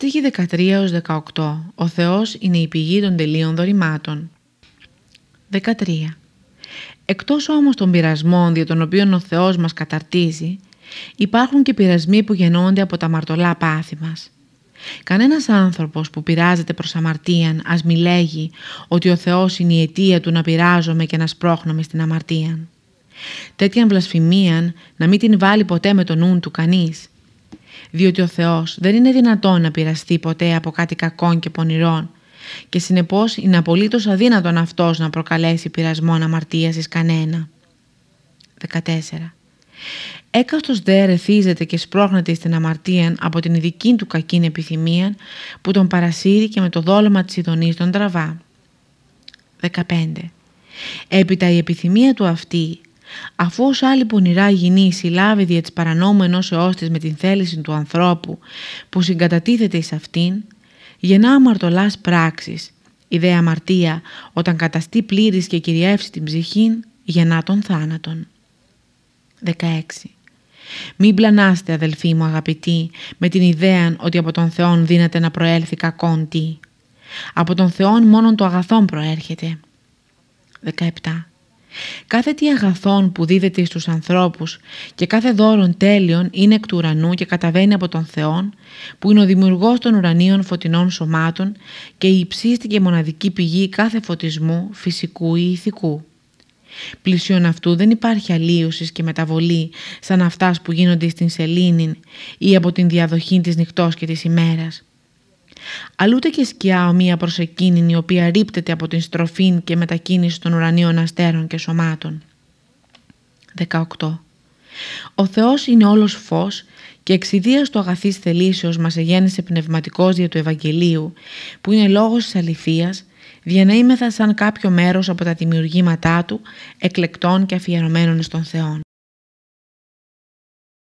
Στίχη 13-18 Ο Θεός είναι η πηγή των τελείων δωρημάτων. 13. Εκτός όμως των πειρασμών δια των οποίων ο Θεός μας καταρτίζει, υπάρχουν και πειρασμοί που γεννώνται από τα μαρτωλά πάθη μας. Κανένας άνθρωπος που πειράζεται προς αμαρτίαν ας μη λέγει ότι ο Θεός είναι η αιτία του να πειράζομαι και να σπρώχνομαι στην αμαρτίαν. Τέτοια βλασφημίαν να μην την βάλει ποτέ με το νου του κανείς. Διότι ο Θεός δεν είναι δυνατόν να πειραστεί ποτέ από κάτι κακόν και πονηρών και συνεπώς είναι απολύτως αδύνατον αυτός να προκαλέσει πειρασμό αμαρτίας εις κανένα. 14. Έκαστος δε ρεθίζεται και σπρώχνεται στην αμαρτία από την ειδική του κακήν επιθυμία που τον παρασύρει και με το δόλωμα της ειδονής τον τραβά. 15. Έπειτα η επιθυμία του αυτή, αφού ως άλλη πονηρά γυνή συλλάβει δια της παρανόμου ενός εώστης με την θέληση του ανθρώπου που συγκατατίθεται εις αυτήν, γεννά αμαρτωλάς πράξεις. Η δε αμαρτία όταν καταστεί πλήρης και κυριεύσει την ψυχή γεννά τον θάνατον. 16. Μην πλανάστε αδελφοί μου αγαπητοί με την ιδέα ότι από τον Θεόν δύναται να προέλθει κακόν τι. Από τον Θεόν μόνον το αγαθόν προέρχεται. 17. Κάθε τι αγαθόν που δίδεται στους ανθρώπους και κάθε δώρον τέλειον είναι εκ του ουρανού και καταβαίνει από τον Θεόν που είναι ο δημιουργός των ουρανίων φωτεινών σωμάτων και η υψίστη και μοναδική πηγή κάθε φωτισμού φυσικού ή ηθικού. Πλησίον αυτού δεν υπάρχει αλλίωσης και μεταβολή σαν αυτάς που γίνονται στην σελήνη ή από την διαδοχή της νυχτός και της ημέρας. Αλλούτε και σκιά ομοία προς εκείνη η οποία ρίπτεται από την στροφή και μετακίνηση των ουρανίων αστέρων και σωμάτων. 18. Ο Θεός είναι όλος φως και εξιδίας του αγαθής θελήσεως μας εγέννησε πνευματικός δια του Ευαγγελίου που είναι λόγος της αληθείας διαναείμεθα σαν κάποιο μέρος από τα δημιουργήματά του, εκλεκτών και αφιερωμένων στον Θεόν.